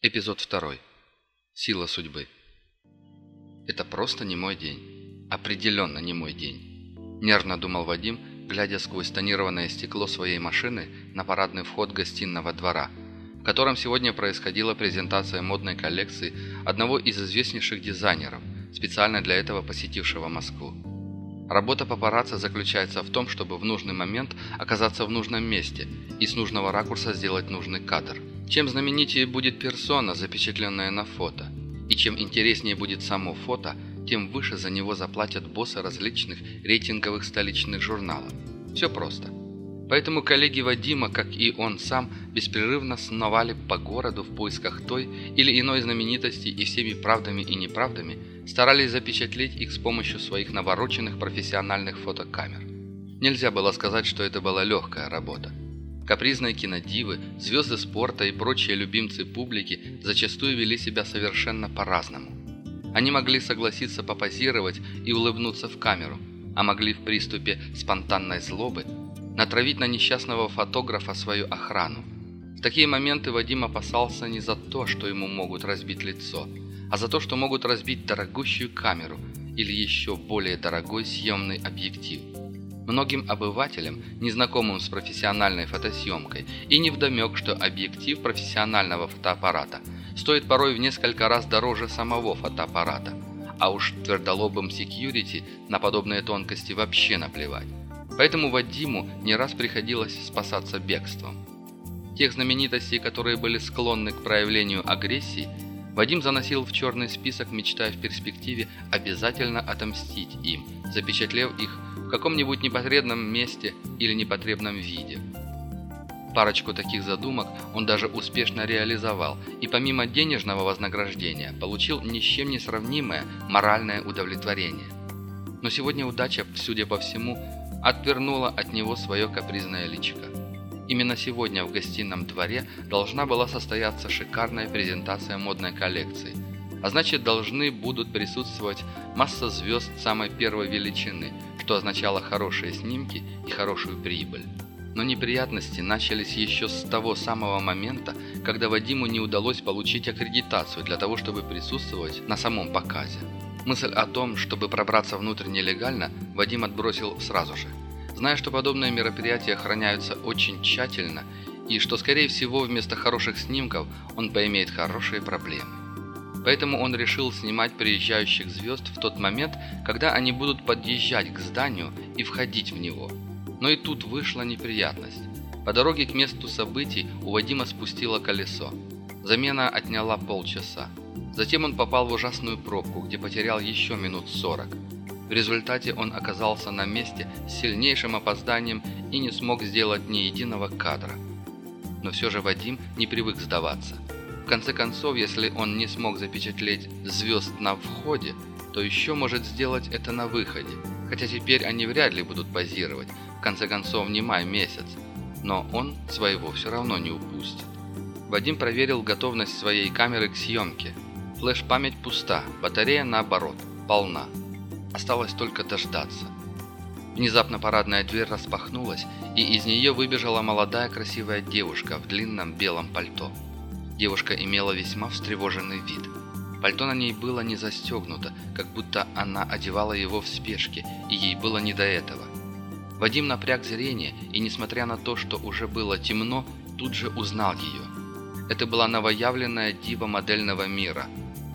Эпизод 2. Сила судьбы. Это просто не мой день. Определенно не мой день. Нервно думал Вадим, глядя сквозь тонированное стекло своей машины на парадный вход гостиного двора, в котором сегодня происходила презентация модной коллекции одного из известнейших дизайнеров, специально для этого посетившего Москву. Работа папарацци заключается в том, чтобы в нужный момент оказаться в нужном месте и с нужного ракурса сделать нужный кадр – чем знаменитее будет персона, запечатленная на фото, и чем интереснее будет само фото, тем выше за него заплатят боссы различных рейтинговых столичных журналов. Все просто. Поэтому коллеги Вадима, как и он сам, беспрерывно сновали по городу в поисках той или иной знаменитости и всеми правдами и неправдами старались запечатлеть их с помощью своих навороченных профессиональных фотокамер. Нельзя было сказать, что это была легкая работа. Капризные кинодивы, звезды спорта и прочие любимцы публики зачастую вели себя совершенно по-разному. Они могли согласиться попозировать и улыбнуться в камеру, а могли в приступе спонтанной злобы натравить на несчастного фотографа свою охрану. В такие моменты Вадим опасался не за то, что ему могут разбить лицо, а за то, что могут разбить дорогущую камеру или еще более дорогой съемный объектив. Многим обывателям, незнакомым с профессиональной фотосъемкой, и невдомек, что объектив профессионального фотоаппарата стоит порой в несколько раз дороже самого фотоаппарата. А уж твердолобым секьюрити на подобные тонкости вообще наплевать. Поэтому Вадиму не раз приходилось спасаться бегством. Тех знаменитостей, которые были склонны к проявлению агрессии, Вадим заносил в черный список, мечтая в перспективе обязательно отомстить им, запечатлев их в каком-нибудь непотребном месте или непотребном виде. Парочку таких задумок он даже успешно реализовал и помимо денежного вознаграждения получил ни с чем не сравнимое моральное удовлетворение. Но сегодня удача, судя по всему, отвернула от него свое капризное личико. Именно сегодня в гостином дворе должна была состояться шикарная презентация модной коллекции, а значит должны будут присутствовать масса звезд самой первой величины – что означало хорошие снимки и хорошую прибыль. Но неприятности начались еще с того самого момента, когда Вадиму не удалось получить аккредитацию для того, чтобы присутствовать на самом показе. Мысль о том, чтобы пробраться внутрь нелегально, Вадим отбросил сразу же. Зная, что подобные мероприятия охраняются очень тщательно и что, скорее всего, вместо хороших снимков он поимеет хорошие проблемы. Поэтому он решил снимать приезжающих звезд в тот момент, когда они будут подъезжать к зданию и входить в него. Но и тут вышла неприятность. По дороге к месту событий у Вадима спустило колесо. Замена отняла полчаса. Затем он попал в ужасную пробку, где потерял еще минут сорок. В результате он оказался на месте с сильнейшим опозданием и не смог сделать ни единого кадра. Но все же Вадим не привык сдаваться – в конце концов, если он не смог запечатлеть звезд на входе, то еще может сделать это на выходе. Хотя теперь они вряд ли будут позировать. В конце концов, не май месяц. Но он своего все равно не упустит. Вадим проверил готовность своей камеры к съемке. Флеш-память пуста, батарея наоборот, полна. Осталось только дождаться. Внезапно парадная дверь распахнулась, и из нее выбежала молодая красивая девушка в длинном белом пальто. Девушка имела весьма встревоженный вид. Пальто на ней было не застегнуто, как будто она одевала его в спешке, и ей было не до этого. Вадим напряг зрение, и несмотря на то, что уже было темно, тут же узнал ее. Это была новоявленная дива модельного мира,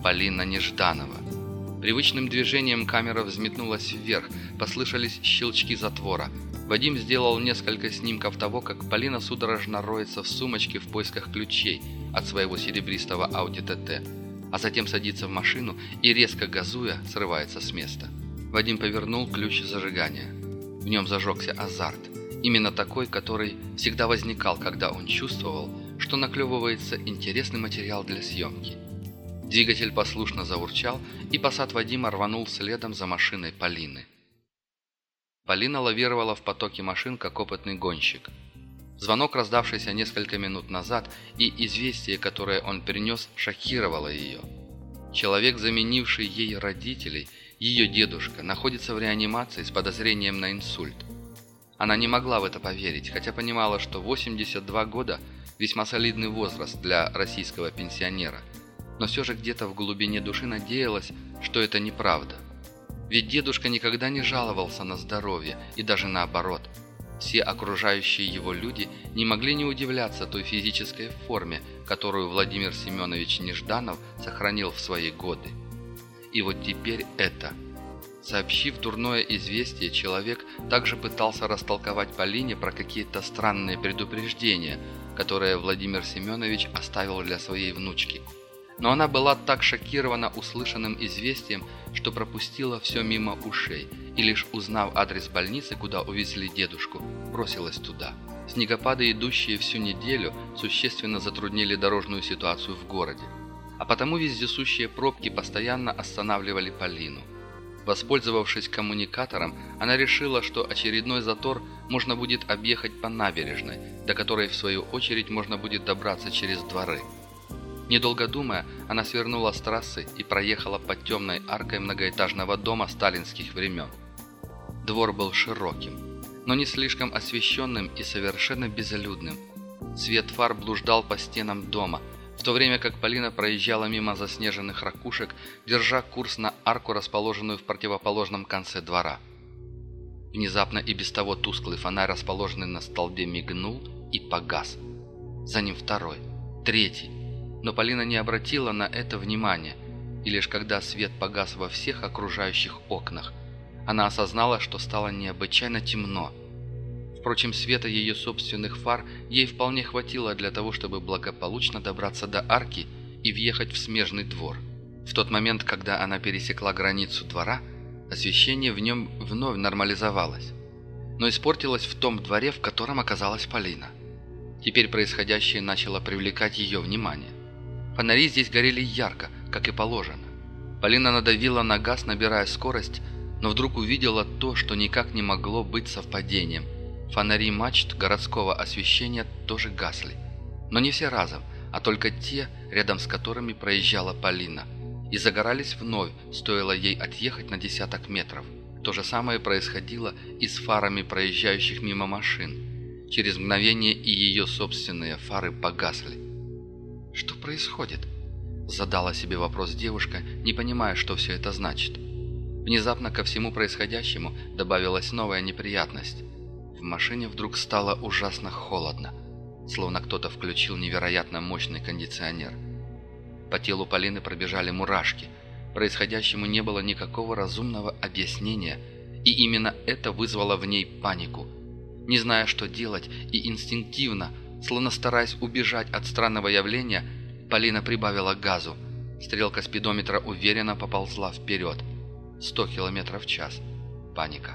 Полина Нежданова. Привычным движением камера взметнулась вверх, послышались щелчки затвора. Вадим сделал несколько снимков того, как Полина судорожно роется в сумочке в поисках ключей – от своего серебристого Audi TT, а затем садится в машину и, резко газуя, срывается с места. Вадим повернул ключ зажигания. В нем зажегся азарт. Именно такой, который всегда возникал, когда он чувствовал, что наклевывается интересный материал для съемки. Двигатель послушно заурчал, и посад Вадима рванул следом за машиной Полины. Полина лавировала в потоке машин, как опытный гонщик – Звонок, раздавшийся несколько минут назад, и известие, которое он принес, шокировало ее. Человек, заменивший ей родителей, ее дедушка, находится в реанимации с подозрением на инсульт. Она не могла в это поверить, хотя понимала, что 82 года Весьма солидный возраст для российского пенсионера. Но все же где-то в глубине души надеялась, что это неправда. Ведь дедушка никогда не жаловался на здоровье, и даже наоборот. Все окружающие его люди не могли не удивляться той физической форме, которую Владимир Семенович Нежданов сохранил в свои годы. И вот теперь это. Сообщив дурное известие, человек также пытался растолковать Полине про какие-то странные предупреждения, которые Владимир Семенович оставил для своей внучки – но она была так шокирована услышанным известием, что пропустила все мимо ушей и лишь узнав адрес больницы, куда увезли дедушку, бросилась туда. Снегопады, идущие всю неделю, существенно затруднили дорожную ситуацию в городе. А потому вездесущие пробки постоянно останавливали Полину. Воспользовавшись коммуникатором, она решила, что очередной затор можно будет объехать по набережной, до которой в свою очередь можно будет добраться через дворы. Недолго думая, она свернула с трассы и проехала под темной аркой многоэтажного дома сталинских времен. Двор был широким, но не слишком освещенным и совершенно безлюдным. Свет фар блуждал по стенам дома, в то время как Полина проезжала мимо заснеженных ракушек, держа курс на арку, расположенную в противоположном конце двора. Внезапно и без того тусклый фонарь, расположенный на столбе, мигнул и погас. За ним второй, третий но Полина не обратила на это внимания, и лишь когда свет погас во всех окружающих окнах, она осознала, что стало необычайно темно. Впрочем, света ее собственных фар ей вполне хватило для того, чтобы благополучно добраться до арки и въехать в смежный двор. В тот момент, когда она пересекла границу двора, освещение в нем вновь нормализовалось, но испортилось в том дворе, в котором оказалась Полина. Теперь происходящее начало привлекать ее внимание. Фонари здесь горели ярко, как и положено. Полина надавила на газ, набирая скорость, но вдруг увидела то, что никак не могло быть совпадением. Фонари мачт городского освещения тоже гасли. Но не все разом, а только те, рядом с которыми проезжала Полина. И загорались вновь, стоило ей отъехать на десяток метров. То же самое происходило и с фарами проезжающих мимо машин. Через мгновение и ее собственные фары погасли. «Что происходит?» Задала себе вопрос девушка, не понимая, что все это значит. Внезапно ко всему происходящему добавилась новая неприятность. В машине вдруг стало ужасно холодно, словно кто-то включил невероятно мощный кондиционер. По телу Полины пробежали мурашки. Происходящему не было никакого разумного объяснения, и именно это вызвало в ней панику. Не зная, что делать, и инстинктивно – Словно стараясь убежать от странного явления, Полина прибавила газу. Стрелка спидометра уверенно поползла вперед. 100 км в час. Паника.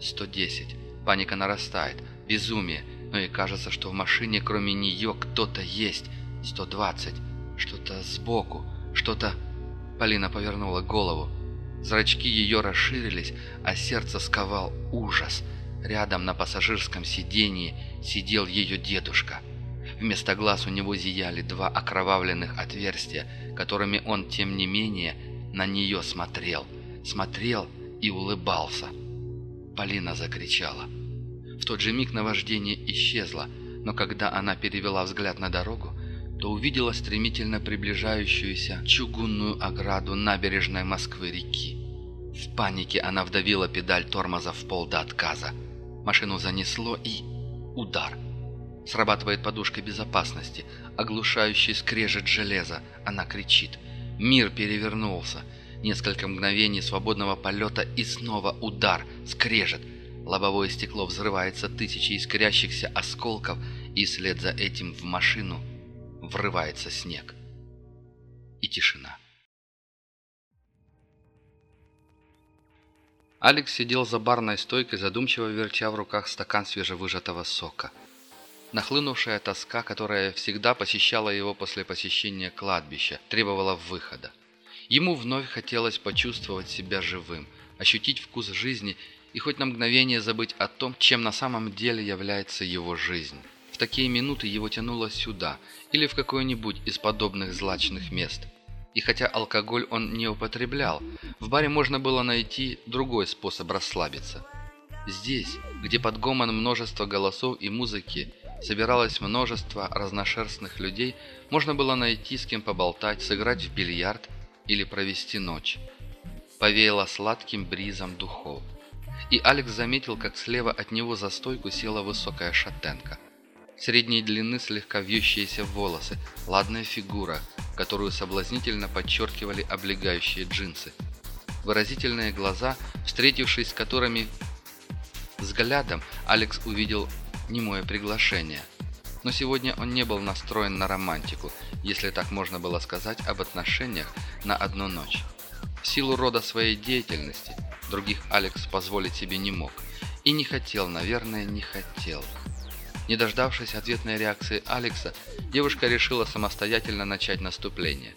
110. Паника нарастает. Безумие. Но и кажется, что в машине кроме нее кто-то есть. 120. Что-то сбоку. Что-то... Полина повернула голову. Зрачки ее расширились, а сердце сковал ужас. Рядом на пассажирском сидении сидел ее дедушка. Вместо глаз у него зияли два окровавленных отверстия, которыми он, тем не менее, на нее смотрел. Смотрел и улыбался. Полина закричала. В тот же миг наваждение исчезло, но когда она перевела взгляд на дорогу, то увидела стремительно приближающуюся чугунную ограду набережной Москвы-реки. В панике она вдавила педаль тормоза в пол до отказа. Машину занесло и... удар – Срабатывает подушка безопасности, оглушающий скрежет железа. Она кричит. Мир перевернулся. Несколько мгновений свободного полета и снова удар, скрежет. Лобовое стекло взрывается тысячи искрящихся осколков, и вслед за этим в машину врывается снег. И тишина. Алекс сидел за барной стойкой, задумчиво вертя в руках стакан свежевыжатого сока – Нахлынувшая тоска, которая всегда посещала его после посещения кладбища, требовала выхода. Ему вновь хотелось почувствовать себя живым, ощутить вкус жизни и хоть на мгновение забыть о том, чем на самом деле является его жизнь. В такие минуты его тянуло сюда или в какое-нибудь из подобных злачных мест. И хотя алкоголь он не употреблял, в баре можно было найти другой способ расслабиться. Здесь, где под гомон множества голосов и музыки собиралось множество разношерстных людей, можно было найти с кем поболтать, сыграть в бильярд или провести ночь. Повеяло сладким бризом духов. И Алекс заметил, как слева от него за стойку села высокая шатенка. Средней длины слегка вьющиеся волосы, ладная фигура, которую соблазнительно подчеркивали облегающие джинсы. Выразительные глаза, встретившись с которыми взглядом, Алекс увидел немое приглашение. Но сегодня он не был настроен на романтику, если так можно было сказать об отношениях на одну ночь. В силу рода своей деятельности других Алекс позволить себе не мог. И не хотел, наверное, не хотел. Не дождавшись ответной реакции Алекса, девушка решила самостоятельно начать наступление.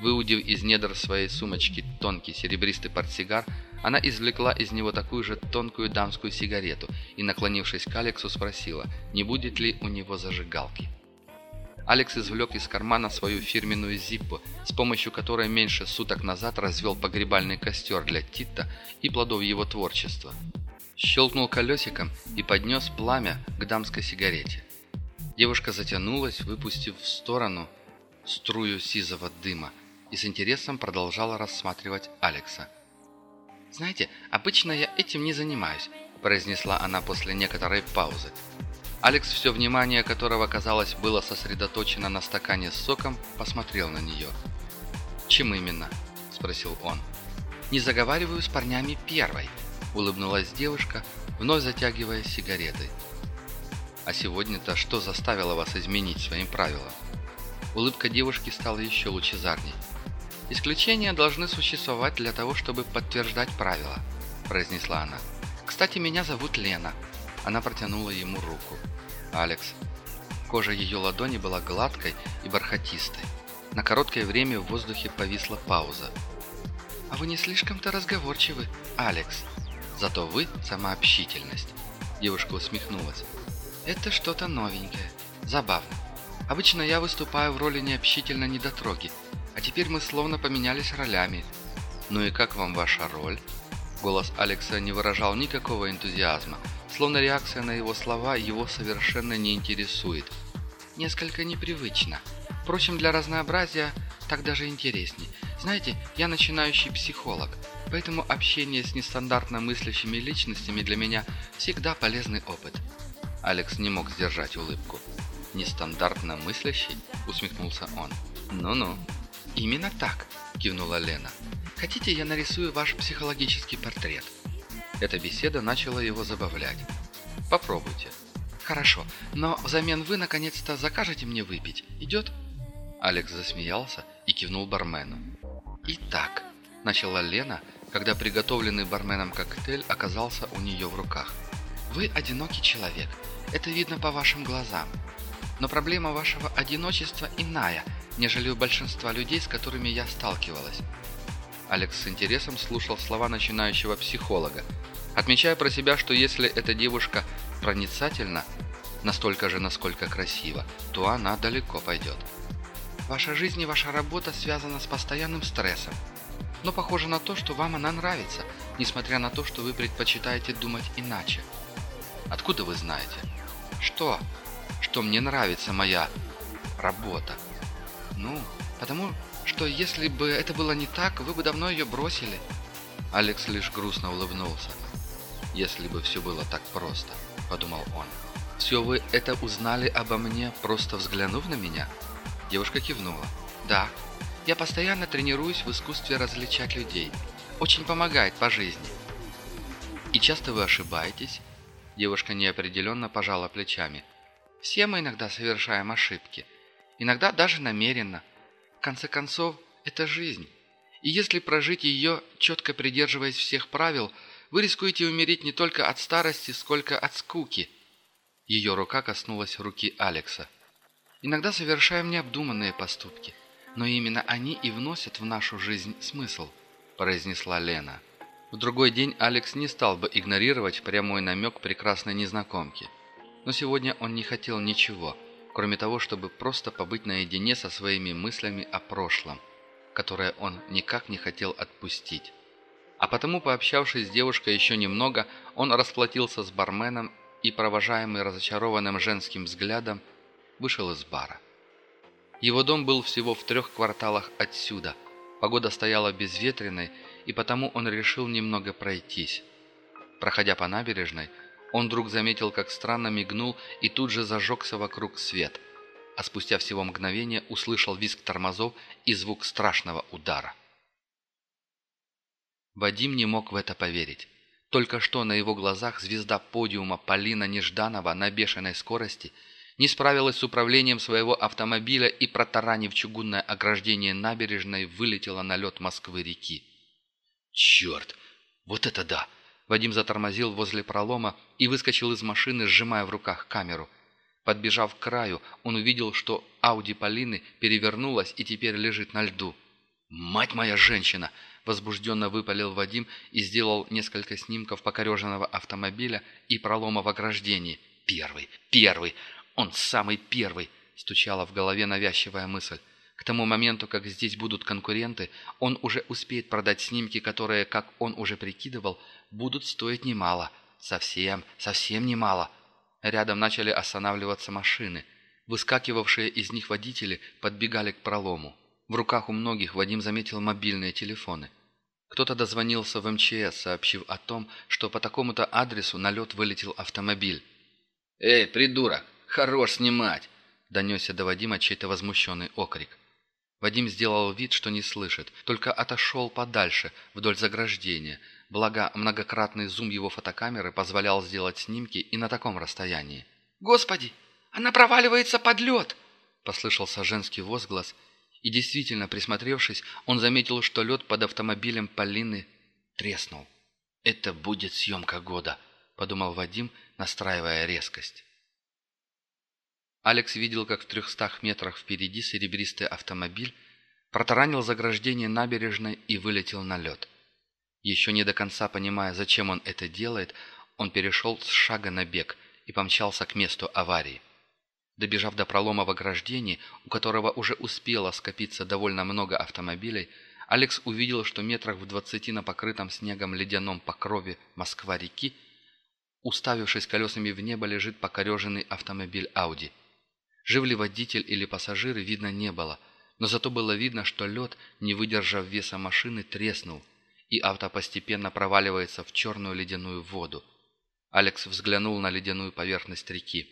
Выудив из недр своей сумочки тонкий серебристый портсигар, она извлекла из него такую же тонкую дамскую сигарету и, наклонившись к Алексу, спросила, не будет ли у него зажигалки. Алекс извлек из кармана свою фирменную зиппу, с помощью которой меньше суток назад развел погребальный костер для Тита и плодов его творчества. Щелкнул колесиком и поднес пламя к дамской сигарете. Девушка затянулась, выпустив в сторону струю сизого дыма, и с интересом продолжала рассматривать Алекса. «Знаете, обычно я этим не занимаюсь», – произнесла она после некоторой паузы. Алекс, все внимание которого, казалось, было сосредоточено на стакане с соком, посмотрел на нее. «Чем именно?» – спросил он. «Не заговариваю с парнями первой», – улыбнулась девушка, вновь затягивая сигаретой. «А сегодня-то что заставило вас изменить своим правилам?» Улыбка девушки стала еще лучезарней. «Исключения должны существовать для того, чтобы подтверждать правила», – произнесла она. «Кстати, меня зовут Лена». Она протянула ему руку. «Алекс». Кожа ее ладони была гладкой и бархатистой. На короткое время в воздухе повисла пауза. «А вы не слишком-то разговорчивы, Алекс. Зато вы – самообщительность». Девушка усмехнулась. «Это что-то новенькое. Забавно. Обычно я выступаю в роли необщительной недотроги, а теперь мы словно поменялись ролями. Ну и как вам ваша роль? Голос Алекса не выражал никакого энтузиазма, словно реакция на его слова его совершенно не интересует. Несколько непривычно. Впрочем, для разнообразия так даже интересней. Знаете, я начинающий психолог, поэтому общение с нестандартно мыслящими личностями для меня всегда полезный опыт. Алекс не мог сдержать улыбку. «Нестандартно мыслящий?» – усмехнулся он. «Ну-ну». «Именно так», – кивнула Лена. «Хотите, я нарисую ваш психологический портрет?» Эта беседа начала его забавлять. «Попробуйте». «Хорошо, но взамен вы наконец-то закажете мне выпить. Идет?» Алекс засмеялся и кивнул бармену. «Итак», – начала Лена, когда приготовленный барменом коктейль оказался у нее в руках. «Вы одинокий человек. Это видно по вашим глазам. Но проблема вашего одиночества иная – нежели у большинства людей, с которыми я сталкивалась. Алекс с интересом слушал слова начинающего психолога, отмечая про себя, что если эта девушка проницательна, настолько же, насколько красива, то она далеко пойдет. Ваша жизнь и ваша работа связаны с постоянным стрессом. Но похоже на то, что вам она нравится, несмотря на то, что вы предпочитаете думать иначе. Откуда вы знаете? Что? Что мне нравится моя работа. «Ну, потому что если бы это было не так, вы бы давно ее бросили». Алекс лишь грустно улыбнулся. «Если бы все было так просто», — подумал он. «Все вы это узнали обо мне, просто взглянув на меня?» Девушка кивнула. «Да, я постоянно тренируюсь в искусстве различать людей. Очень помогает по жизни». «И часто вы ошибаетесь?» Девушка неопределенно пожала плечами. «Все мы иногда совершаем ошибки. Иногда даже намеренно. В конце концов, это жизнь. И если прожить ее, четко придерживаясь всех правил, вы рискуете умереть не только от старости, сколько от скуки. Ее рука коснулась руки Алекса. Иногда совершаем необдуманные поступки, но именно они и вносят в нашу жизнь смысл, произнесла Лена. В другой день Алекс не стал бы игнорировать прямой намек прекрасной незнакомки. Но сегодня он не хотел ничего – кроме того, чтобы просто побыть наедине со своими мыслями о прошлом, которое он никак не хотел отпустить. А потому, пообщавшись с девушкой еще немного, он расплатился с барменом и, провожаемый разочарованным женским взглядом, вышел из бара. Его дом был всего в трех кварталах отсюда. Погода стояла безветренной, и потому он решил немного пройтись. Проходя по набережной, он вдруг заметил, как странно мигнул и тут же зажегся вокруг свет, а спустя всего мгновение услышал визг тормозов и звук страшного удара. Вадим не мог в это поверить. Только что на его глазах звезда подиума Полина Нежданова на бешеной скорости не справилась с управлением своего автомобиля и, протаранив чугунное ограждение набережной, вылетела на лед Москвы-реки. «Черт! Вот это да!» Вадим затормозил возле пролома и выскочил из машины, сжимая в руках камеру. Подбежав к краю, он увидел, что Ауди Полины перевернулась и теперь лежит на льду. «Мать моя женщина!» – возбужденно выпалил Вадим и сделал несколько снимков покореженного автомобиля и пролома в ограждении. «Первый! Первый! Он самый первый!» – стучала в голове навязчивая мысль. К тому моменту, как здесь будут конкуренты, он уже успеет продать снимки, которые, как он уже прикидывал, будут стоить немало. Совсем, совсем немало. Рядом начали останавливаться машины. Выскакивавшие из них водители подбегали к пролому. В руках у многих Вадим заметил мобильные телефоны. Кто-то дозвонился в МЧС, сообщив о том, что по такому-то адресу на лед вылетел автомобиль. «Эй, придурок, хорош снимать!» – донесся до Вадима чей-то возмущенный окрик. Вадим сделал вид, что не слышит, только отошел подальше, вдоль заграждения, благо многократный зум его фотокамеры позволял сделать снимки и на таком расстоянии. «Господи, она проваливается под лед!» – послышался женский возглас, и действительно, присмотревшись, он заметил, что лед под автомобилем Полины треснул. «Это будет съемка года», – подумал Вадим, настраивая резкость. Алекс видел, как в трехстах метрах впереди серебристый автомобиль протаранил заграждение набережной и вылетел на лед. Еще не до конца понимая, зачем он это делает, он перешел с шага на бег и помчался к месту аварии. Добежав до пролома в ограждении, у которого уже успело скопиться довольно много автомобилей, Алекс увидел, что метрах в двадцати на покрытом снегом ледяном покрове Москва-реки, уставившись колесами в небо, лежит покореженный автомобиль «Ауди». Жив ли водитель или пассажиры, видно не было, но зато было видно, что лед, не выдержав веса машины, треснул, и авто постепенно проваливается в черную ледяную воду. Алекс взглянул на ледяную поверхность реки.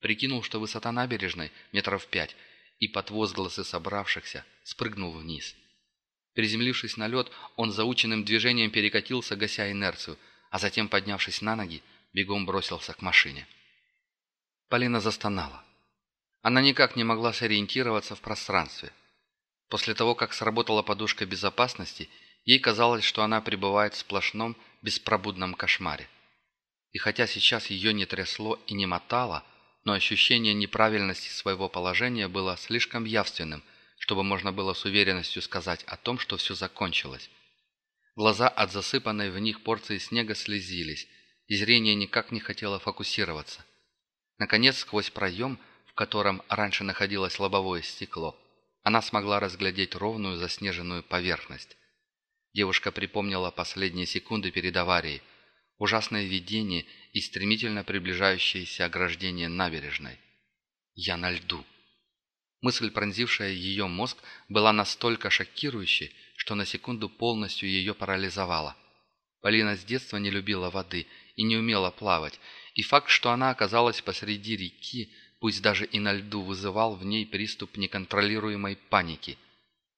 Прикинул, что высота набережной метров пять, и под возгласы собравшихся спрыгнул вниз. Приземлившись на лед, он заученным движением перекатился, гася инерцию, а затем, поднявшись на ноги, бегом бросился к машине. Полина застонала. Она никак не могла сориентироваться в пространстве. После того, как сработала подушка безопасности, ей казалось, что она пребывает в сплошном беспробудном кошмаре. И хотя сейчас ее не трясло и не мотало, но ощущение неправильности своего положения было слишком явственным, чтобы можно было с уверенностью сказать о том, что все закончилось. Глаза от засыпанной в них порции снега слезились, и зрение никак не хотело фокусироваться. Наконец, сквозь проем – в котором раньше находилось лобовое стекло, она смогла разглядеть ровную заснеженную поверхность. Девушка припомнила последние секунды перед аварией, ужасное видение и стремительно приближающееся ограждение набережной. «Я на льду». Мысль, пронзившая ее мозг, была настолько шокирующей, что на секунду полностью ее парализовала. Полина с детства не любила воды и не умела плавать, и факт, что она оказалась посреди реки, пусть даже и на льду, вызывал в ней приступ неконтролируемой паники.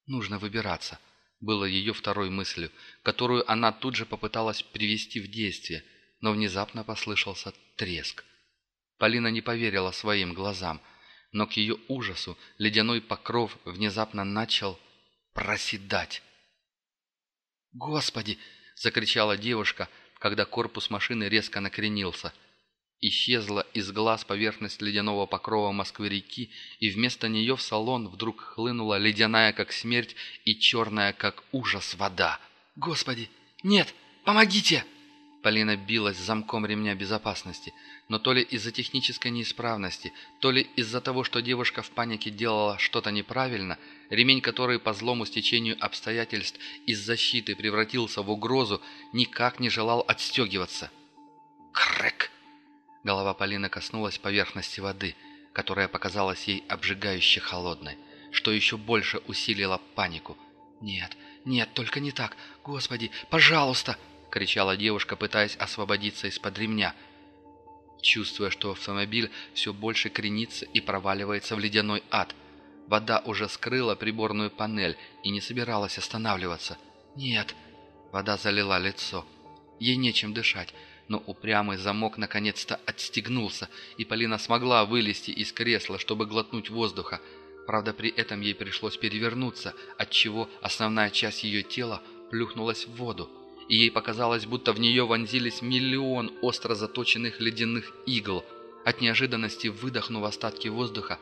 «Нужно выбираться», было ее второй мыслью, которую она тут же попыталась привести в действие, но внезапно послышался треск. Полина не поверила своим глазам, но к ее ужасу ледяной покров внезапно начал проседать. «Господи!» — закричала девушка, когда корпус машины резко накренился — Исчезла из глаз поверхность ледяного покрова Москвы-реки, и вместо нее в салон вдруг хлынула ледяная, как смерть, и черная, как ужас, вода. «Господи! Нет! Помогите!» Полина билась замком ремня безопасности, но то ли из-за технической неисправности, то ли из-за того, что девушка в панике делала что-то неправильно, ремень, который по злому стечению обстоятельств из защиты превратился в угрозу, никак не желал отстегиваться. Крэк! Голова Полины коснулась поверхности воды, которая показалась ей обжигающе холодной, что еще больше усилило панику. «Нет, нет, только не так! Господи, пожалуйста!» — кричала девушка, пытаясь освободиться из-под ремня. Чувствуя, что автомобиль все больше кренится и проваливается в ледяной ад. Вода уже скрыла приборную панель и не собиралась останавливаться. «Нет!» Вода залила лицо. Ей нечем дышать, но упрямый замок наконец-то отстегнулся, и Полина смогла вылезти из кресла, чтобы глотнуть воздуха. Правда, при этом ей пришлось перевернуться, отчего основная часть ее тела плюхнулась в воду, и ей показалось, будто в нее вонзились миллион остро заточенных ледяных игл. От неожиданности, выдохнув остатки воздуха,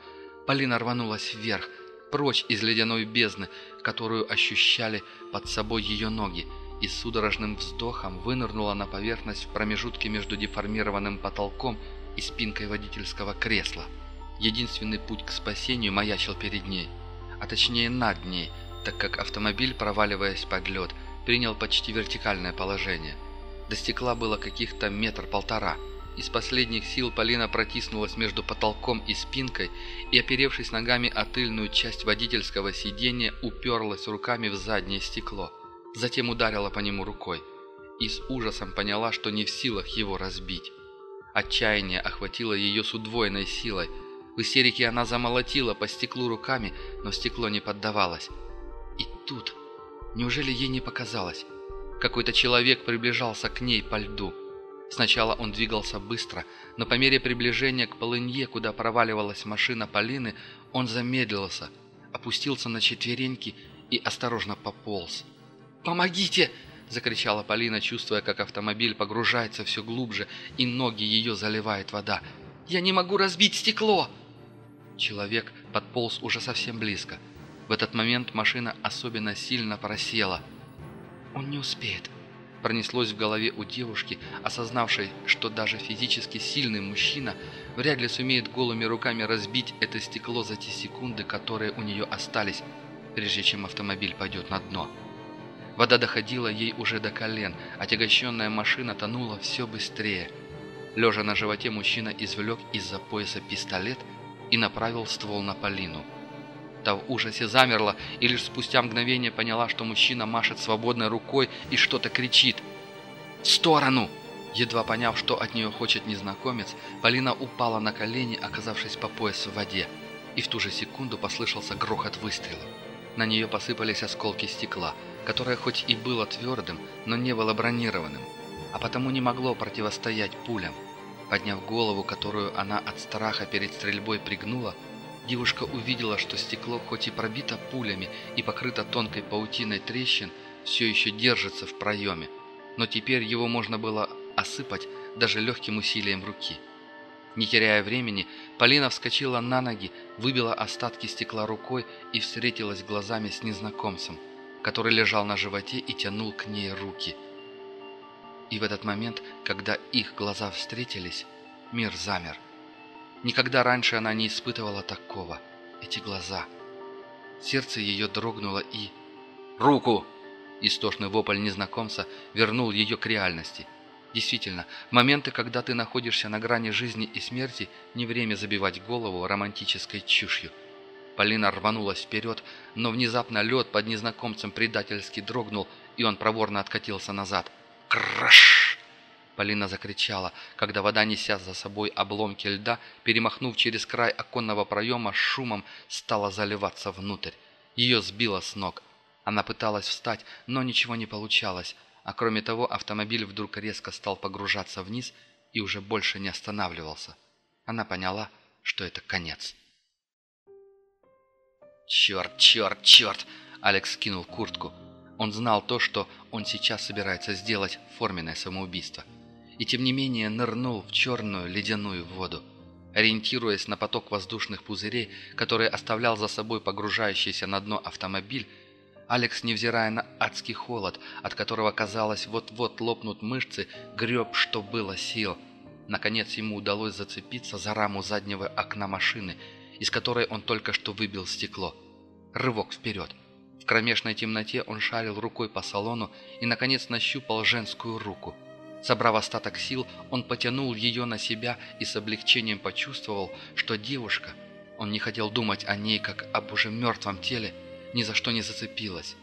Полина рванулась вверх, прочь из ледяной бездны, которую ощущали под собой ее ноги, и судорожным вздохом вынырнула на поверхность в промежутке между деформированным потолком и спинкой водительского кресла. Единственный путь к спасению маячил перед ней, а точнее над ней, так как автомобиль, проваливаясь под лед, принял почти вертикальное положение. До стекла было каких-то метр-полтора. Из последних сил Полина протиснулась между потолком и спинкой и, оперевшись ногами о тыльную часть водительского сиденья, уперлась руками в заднее стекло. Затем ударила по нему рукой и с ужасом поняла, что не в силах его разбить. Отчаяние охватило ее с удвоенной силой – в истерике она замолотила по стеклу руками, но стекло не поддавалось. И тут, неужели ей не показалось? Какой-то человек приближался к ней по льду. Сначала он двигался быстро, но по мере приближения к полынье, куда проваливалась машина Полины, он замедлился, опустился на четвереньки и осторожно пополз. «Помогите!» – закричала Полина, чувствуя, как автомобиль погружается все глубже, и ноги ее заливает вода. «Я не могу разбить стекло!» Человек подполз уже совсем близко. В этот момент машина особенно сильно просела. «Он не успеет», – пронеслось в голове у девушки, осознавшей, что даже физически сильный мужчина вряд ли сумеет голыми руками разбить это стекло за те секунды, которые у нее остались, прежде чем автомобиль пойдет на дно. Вода доходила ей уже до колен, отягощенная машина тонула все быстрее. Лежа на животе, мужчина извлек из-за пояса пистолет – и направил ствол на Полину. Та в ужасе замерла и лишь спустя мгновение поняла, что мужчина машет свободной рукой и что-то кричит. «В сторону!» Едва поняв, что от нее хочет незнакомец, Полина упала на колени, оказавшись по пояс в воде. И в ту же секунду послышался грохот выстрела. На нее посыпались осколки стекла, которое хоть и было твердым, но не было бронированным, а потому не могло противостоять пулям. Подняв голову, которую она от страха перед стрельбой пригнула, девушка увидела, что стекло хоть и пробито пулями и покрыто тонкой паутиной трещин, все еще держится в проеме, но теперь его можно было осыпать даже легким усилием руки. Не теряя времени, Полина вскочила на ноги, выбила остатки стекла рукой и встретилась глазами с незнакомцем, который лежал на животе и тянул к ней руки – и в этот момент, когда их глаза встретились, мир замер. Никогда раньше она не испытывала такого. Эти глаза. Сердце ее дрогнуло и... «Руку!» Истошный вопль незнакомца вернул ее к реальности. Действительно, моменты, когда ты находишься на грани жизни и смерти, не время забивать голову романтической чушью. Полина рванулась вперед, но внезапно лед под незнакомцем предательски дрогнул, и он проворно откатился назад – Краш! Полина закричала, когда вода, неся за собой обломки льда, перемахнув через край оконного проема, шумом стала заливаться внутрь. Ее сбило с ног. Она пыталась встать, но ничего не получалось, а кроме того автомобиль вдруг резко стал погружаться вниз и уже больше не останавливался. Она поняла, что это конец. «Черт, черт, черт!» Алекс кинул куртку. Он знал то, что он сейчас собирается сделать форменное самоубийство. И тем не менее нырнул в черную ледяную воду. Ориентируясь на поток воздушных пузырей, который оставлял за собой погружающийся на дно автомобиль, Алекс, невзирая на адский холод, от которого, казалось, вот-вот лопнут мышцы, греб, что было сил. Наконец ему удалось зацепиться за раму заднего окна машины, из которой он только что выбил стекло. Рывок вперед. В кромешной темноте он шарил рукой по салону и, наконец, нащупал женскую руку. Собрав остаток сил, он потянул ее на себя и с облегчением почувствовал, что девушка, он не хотел думать о ней, как об уже мертвом теле, ни за что не зацепилась.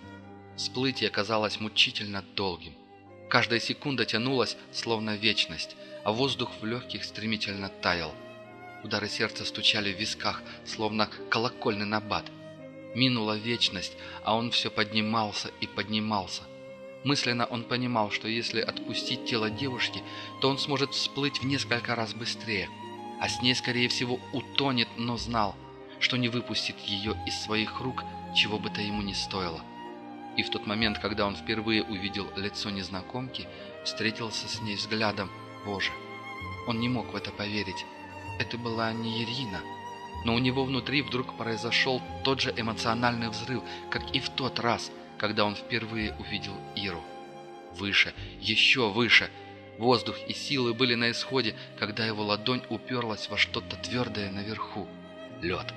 Всплытие казалось мучительно долгим. Каждая секунда тянулась, словно вечность, а воздух в легких стремительно таял. Удары сердца стучали в висках, словно колокольный набат. Минула вечность, а он все поднимался и поднимался. Мысленно он понимал, что если отпустить тело девушки, то он сможет всплыть в несколько раз быстрее, а с ней, скорее всего, утонет, но знал, что не выпустит ее из своих рук, чего бы то ему не стоило. И в тот момент, когда он впервые увидел лицо незнакомки, встретился с ней взглядом «Боже!». Он не мог в это поверить. Это была не Ирина. Но у него внутри вдруг произошел тот же эмоциональный взрыв, как и в тот раз – когда он впервые увидел Иру. Выше, еще выше. Воздух и силы были на исходе, когда его ладонь уперлась во что-то твердое наверху. Лед.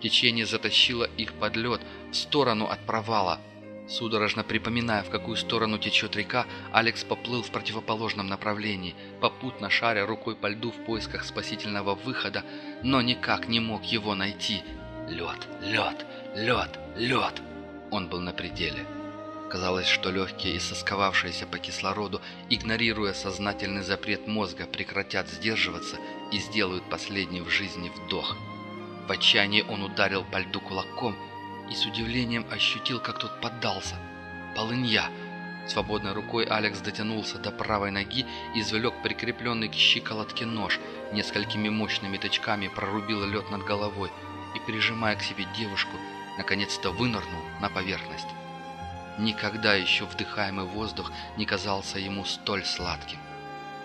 Течение затащило их под лед, в сторону от провала. Судорожно припоминая, в какую сторону течет река, Алекс поплыл в противоположном направлении, попутно шаря рукой по льду в поисках спасительного выхода, но никак не мог его найти. Лед, лед, лед, лед. Он был на пределе. Казалось, что легкие и сосковавшиеся по кислороду, игнорируя сознательный запрет мозга, прекратят сдерживаться и сделают последний в жизни вдох. В отчаянии он ударил по льду кулаком и с удивлением ощутил, как тот поддался. Полынья! Свободной рукой Алекс дотянулся до правой ноги и извлек прикрепленный к щиколотке нож, несколькими мощными тычками прорубил лед над головой и, прижимая к себе девушку, наконец-то вынырнул на поверхность. Никогда еще вдыхаемый воздух не казался ему столь сладким.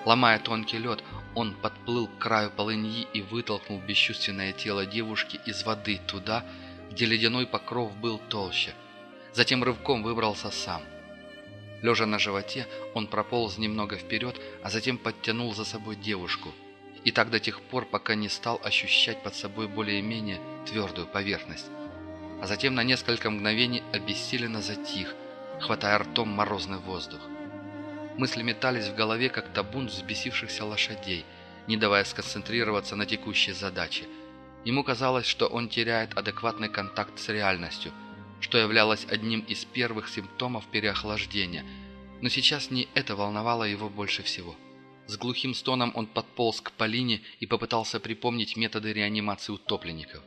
Ломая тонкий лед, он подплыл к краю полыньи и вытолкнул бесчувственное тело девушки из воды туда, где ледяной покров был толще. Затем рывком выбрался сам. Лежа на животе, он прополз немного вперед, а затем подтянул за собой девушку. И так до тех пор, пока не стал ощущать под собой более-менее твердую поверхность а затем на несколько мгновений обессиленно затих, хватая ртом морозный воздух. Мысли метались в голове, как табун взбесившихся лошадей, не давая сконцентрироваться на текущей задаче. Ему казалось, что он теряет адекватный контакт с реальностью, что являлось одним из первых симптомов переохлаждения, но сейчас не это волновало его больше всего. С глухим стоном он подполз к Полине и попытался припомнить методы реанимации утопленников.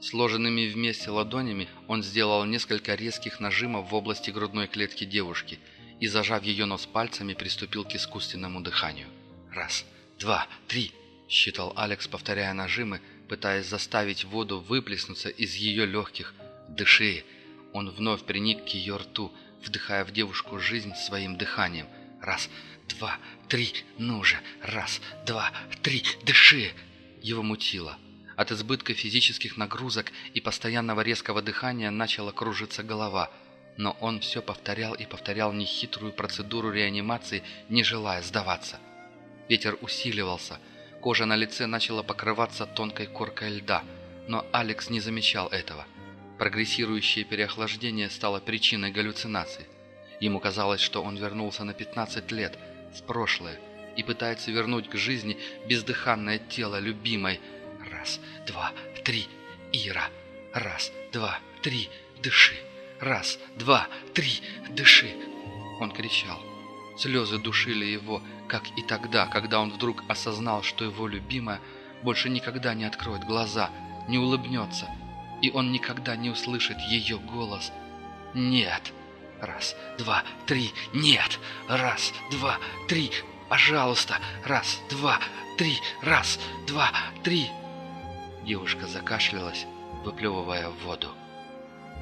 Сложенными вместе ладонями он сделал несколько резких нажимов в области грудной клетки девушки и, зажав ее нос пальцами, приступил к искусственному дыханию. «Раз, два, три!» – считал Алекс, повторяя нажимы, пытаясь заставить воду выплеснуться из ее легких. «Дыши!» Он вновь приник к ее рту, вдыхая в девушку жизнь своим дыханием. «Раз, два, три, ну же! Раз, два, три, дыши!» Его мутило. От избытка физических нагрузок и постоянного резкого дыхания начала кружиться голова, но он все повторял и повторял нехитрую процедуру реанимации, не желая сдаваться. Ветер усиливался, кожа на лице начала покрываться тонкой коркой льда, но Алекс не замечал этого. Прогрессирующее переохлаждение стало причиной галлюцинаций. Ему казалось, что он вернулся на 15 лет, в прошлое, и пытается вернуть к жизни бездыханное тело любимой, Раз, два, три, Ира. Раз, два, три, дыши. Раз, два, три, дыши. Он кричал. Слезы душили его, как и тогда, когда он вдруг осознал, что его любимая больше никогда не откроет глаза, не улыбнется, и он никогда не услышит ее голос. «Нет!» Раз, два, три, нет! Раз, два, три, пожалуйста! Раз, два, три, раз, два, три, Девушка закашлялась, выплевывая в воду.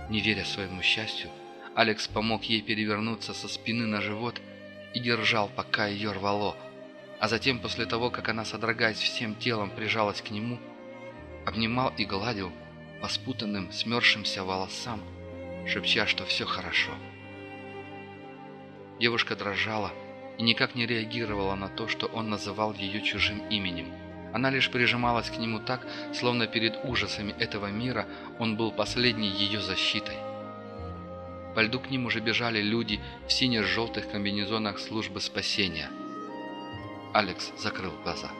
Не веря своему счастью, Алекс помог ей перевернуться со спины на живот и держал, пока ее рвало, а затем, после того, как она, содрогаясь всем телом, прижалась к нему, обнимал и гладил по спутанным, смерзшимся волосам, шепча, что все хорошо. Девушка дрожала и никак не реагировала на то, что он называл ее чужим именем – она лишь прижималась к нему так, словно перед ужасами этого мира он был последней ее защитой. По льду к ним уже бежали люди в сине-желтых комбинезонах службы спасения. Алекс закрыл глаза.